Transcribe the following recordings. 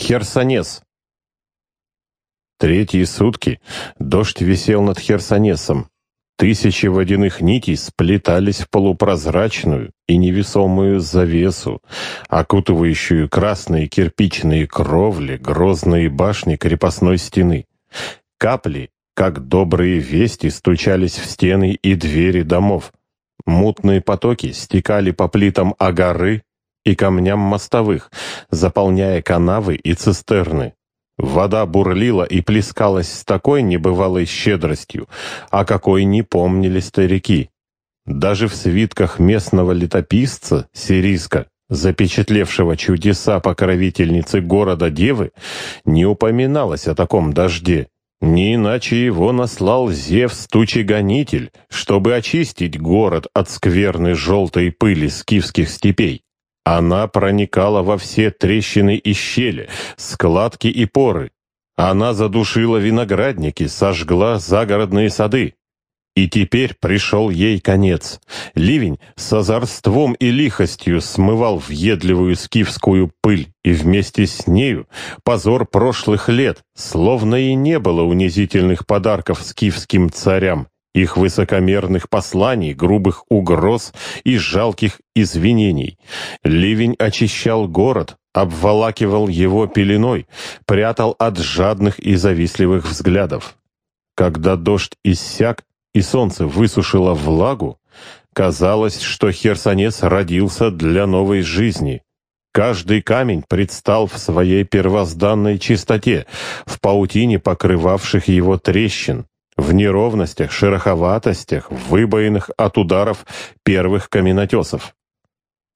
Херсонес. Третьи сутки дождь висел над Херсонесом. Тысячи водяных нитей сплетались в полупрозрачную и невесомую завесу, окутывающую красные кирпичные кровли, грозные башни крепостной стены. Капли, как добрые вести, стучались в стены и двери домов. Мутные потоки стекали по плитам Агары, и камням мостовых, заполняя канавы и цистерны. Вода бурлила и плескалась с такой небывалой щедростью, о какой не помнили старики. Даже в свитках местного летописца Сириска, запечатлевшего чудеса покровительницы города Девы, не упоминалось о таком дожде. Не иначе его наслал Зевс Тучегонитель, чтобы очистить город от скверной желтой пыли скифских степей. Она проникала во все трещины и щели, складки и поры. Она задушила виноградники, сожгла загородные сады. И теперь пришел ей конец. Ливень с озорством и лихостью смывал въедливую скифскую пыль, и вместе с нею позор прошлых лет, словно и не было унизительных подарков скифским царям их высокомерных посланий, грубых угроз и жалких извинений. Ливень очищал город, обволакивал его пеленой, прятал от жадных и завистливых взглядов. Когда дождь иссяк и солнце высушило влагу, казалось, что Херсонес родился для новой жизни. Каждый камень предстал в своей первозданной чистоте, в паутине покрывавших его трещин в неровностях, шероховатостях, выбоинах от ударов первых каменотесов.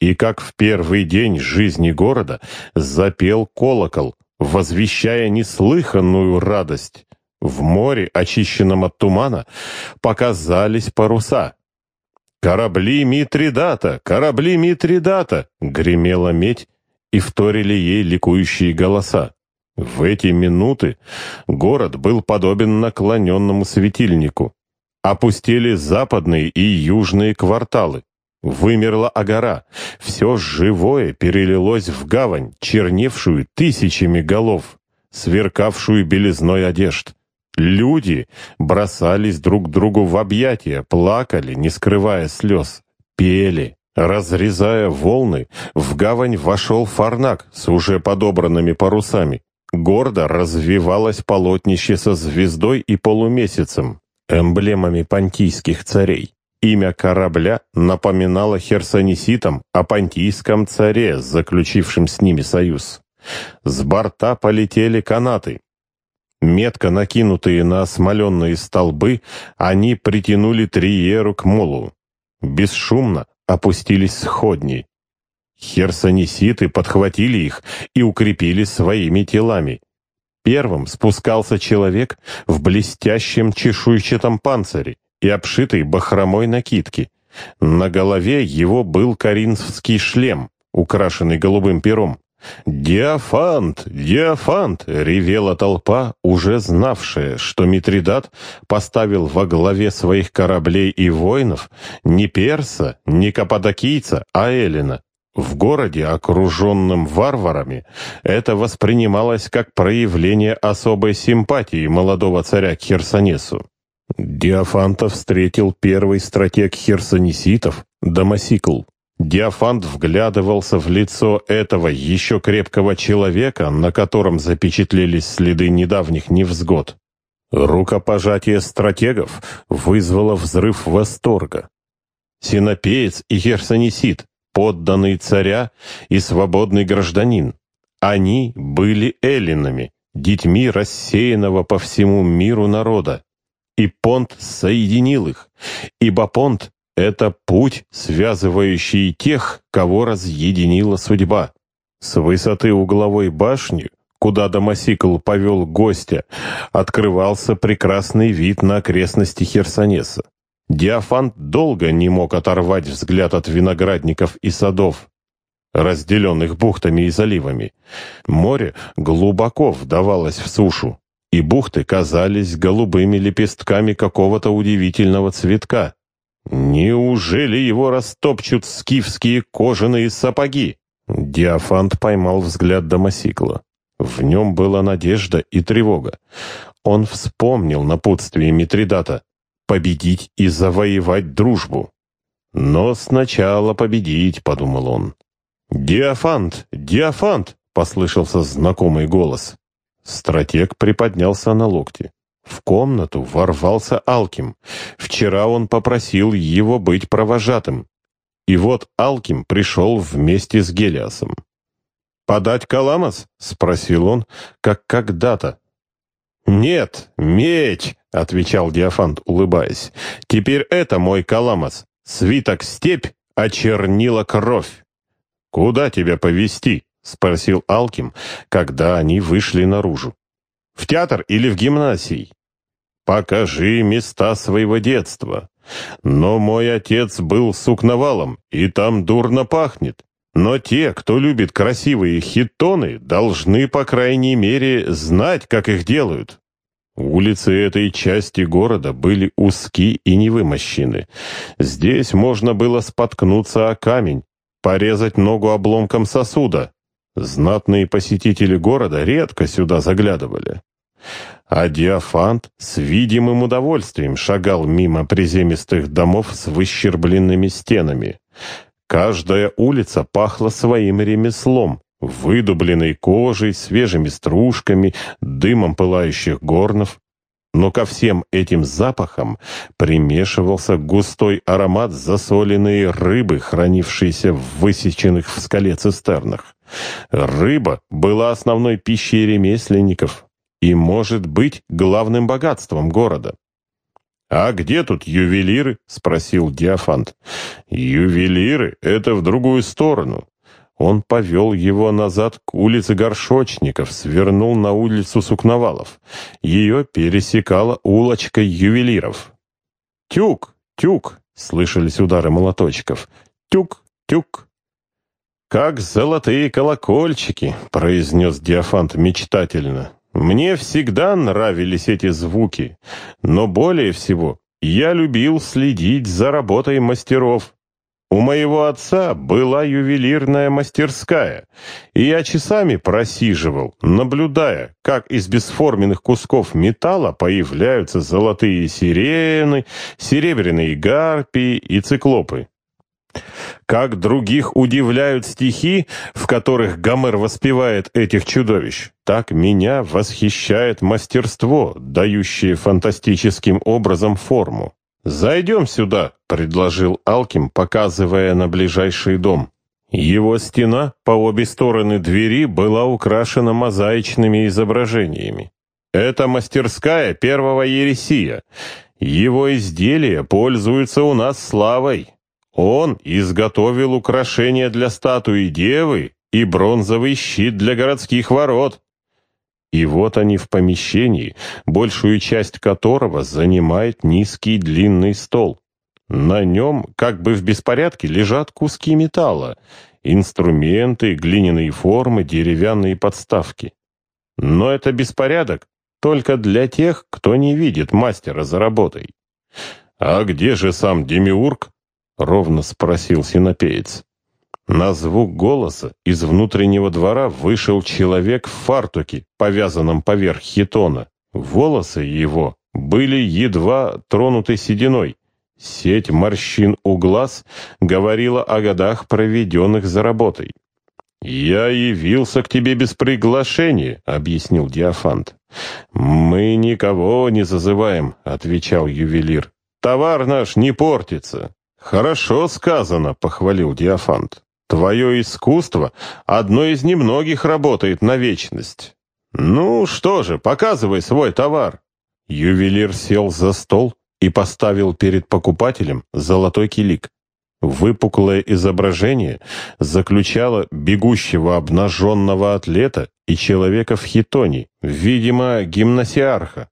И как в первый день жизни города запел колокол, возвещая неслыханную радость. В море, очищенном от тумана, показались паруса. «Корабли Митридата! Корабли Митридата!» — гремела медь, и вторили ей ликующие голоса. В эти минуты город был подобен наклоненному светильнику. Опустили западные и южные кварталы. Вымерла агора. Все живое перелилось в гавань, черневшую тысячами голов, сверкавшую белизной одежд. Люди бросались друг другу в объятия, плакали, не скрывая слез, пели. Разрезая волны, в гавань вошел фарнак с уже подобранными парусами. Гордо развивалось полотнище со звездой и полумесяцем, эмблемами понтийских царей. Имя корабля напоминало херсонеситам о понтийском царе, заключившем с ними союз. С борта полетели канаты. Метко накинутые на осмоленные столбы, они притянули Триеру к молу. Бесшумно опустились сходни. Херсонеситы подхватили их и укрепили своими телами. Первым спускался человек в блестящем чешуйчатом панцире и обшитой бахромой накидке. На голове его был коринфский шлем, украшенный голубым пером. «Диафант! Диафант!» — ревела толпа, уже знавшая, что Митридат поставил во главе своих кораблей и воинов не перса, не каппадокийца, а Эллина. В городе, окруженном варварами, это воспринималось как проявление особой симпатии молодого царя к Херсонесу. Диофанта встретил первый стратег херсонеситов, Дамасикл. Диофант вглядывался в лицо этого еще крепкого человека, на котором запечатлелись следы недавних невзгод. Рукопожатие стратегов вызвало взрыв восторга. Синопеец и херсонесит подданный царя и свободный гражданин. Они были эллинами, детьми рассеянного по всему миру народа. И Понт соединил их, ибо Понт — это путь, связывающий тех, кого разъединила судьба. С высоты угловой башни, куда Домосикл повел гостя, открывался прекрасный вид на окрестности Херсонеса. Диафант долго не мог оторвать взгляд от виноградников и садов, разделенных бухтами и заливами. Море глубоко вдавалось в сушу, и бухты казались голубыми лепестками какого-то удивительного цветка. Неужели его растопчут скифские кожаные сапоги? Диафант поймал взгляд Домосикла. В нем была надежда и тревога. Он вспомнил напутствие Митридата «победить и завоевать дружбу». «Но сначала победить», — подумал он. «Диафант! Диафант!» — послышался знакомый голос. Стратег приподнялся на локте. В комнату ворвался Алким. Вчера он попросил его быть провожатым. И вот Алким пришел вместе с Гелиасом. «Подать Каламас?» — спросил он, как когда-то. «Нет, меч!» — отвечал Диафант, улыбаясь. «Теперь это мой Каламас. Свиток степь, очернила кровь». «Куда тебя повести? спросил Алким, когда они вышли наружу. «В театр или в гимнасий?» «Покажи места своего детства. Но мой отец был сукновалом, и там дурно пахнет. Но те, кто любит красивые хитоны, должны, по крайней мере, знать, как их делают. Улицы этой части города были узки и невымощены. Здесь можно было споткнуться о камень, порезать ногу обломком сосуда. Знатные посетители города редко сюда заглядывали. А Диафант с видимым удовольствием шагал мимо приземистых домов с выщербленными стенами. Каждая улица пахла своим ремеслом, выдубленной кожей, свежими стружками, дымом пылающих горнов. Но ко всем этим запахам примешивался густой аромат засоленной рыбы, хранившейся в высеченных в скале цистернах. Рыба была основной пищей ремесленников и, может быть, главным богатством города. «А где тут ювелиры?» — спросил Диафант. «Ювелиры — это в другую сторону». Он повел его назад к улице Горшочников, свернул на улицу Сукновалов. Ее пересекала улочка ювелиров. «Тюк! Тюк!» — слышались удары молоточков. «Тюк! Тюк!» «Как золотые колокольчики!» — произнес Диафант мечтательно. Мне всегда нравились эти звуки, но более всего я любил следить за работой мастеров. У моего отца была ювелирная мастерская, и я часами просиживал, наблюдая, как из бесформенных кусков металла появляются золотые сирены, серебряные гарпии и циклопы. Как других удивляют стихи, в которых Гомер воспевает этих чудовищ, так меня восхищает мастерство, дающее фантастическим образом форму. «Зайдем сюда», — предложил Алким, показывая на ближайший дом. Его стена по обе стороны двери была украшена мозаичными изображениями. Это мастерская первого Ересия. Его изделия пользуются у нас славой. Он изготовил украшения для статуи девы и бронзовый щит для городских ворот. И вот они в помещении, большую часть которого занимает низкий длинный стол. На нем, как бы в беспорядке, лежат куски металла, инструменты, глиняные формы, деревянные подставки. Но это беспорядок только для тех, кто не видит мастера за работой. А где же сам Демиург? — ровно спросил синопеец. На звук голоса из внутреннего двора вышел человек в фартуке, повязанном поверх хитона. Волосы его были едва тронуты сединой. Сеть морщин у глаз говорила о годах, проведенных за работой. «Я явился к тебе без приглашения», — объяснил Диафант. «Мы никого не зазываем», — отвечал ювелир. «Товар наш не портится». «Хорошо сказано», — похвалил Диафант. «Твое искусство одно из немногих работает на вечность. Ну что же, показывай свой товар». Ювелир сел за стол и поставил перед покупателем золотой килик. Выпуклое изображение заключало бегущего обнаженного атлета и человека в хитоне, видимо, гимнасиарха.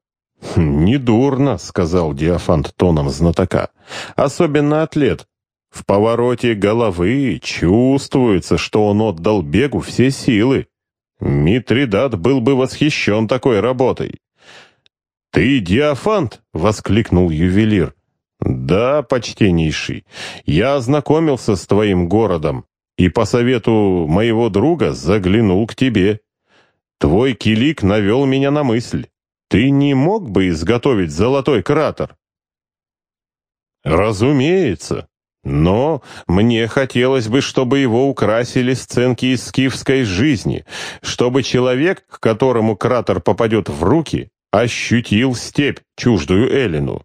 «Недурно», — сказал Диафант тоном знатока. «Особенно атлет. В повороте головы чувствуется, что он отдал бегу все силы. Митридат был бы восхищен такой работой». «Ты Диафант?» — воскликнул ювелир. «Да, почтеннейший, я ознакомился с твоим городом и по совету моего друга заглянул к тебе. Твой килик навел меня на мысль. Ты не мог бы изготовить золотой кратер? Разумеется. Но мне хотелось бы, чтобы его украсили сценки из скифской жизни, чтобы человек, к которому кратер попадет в руки, ощутил степь, чуждую Эллину.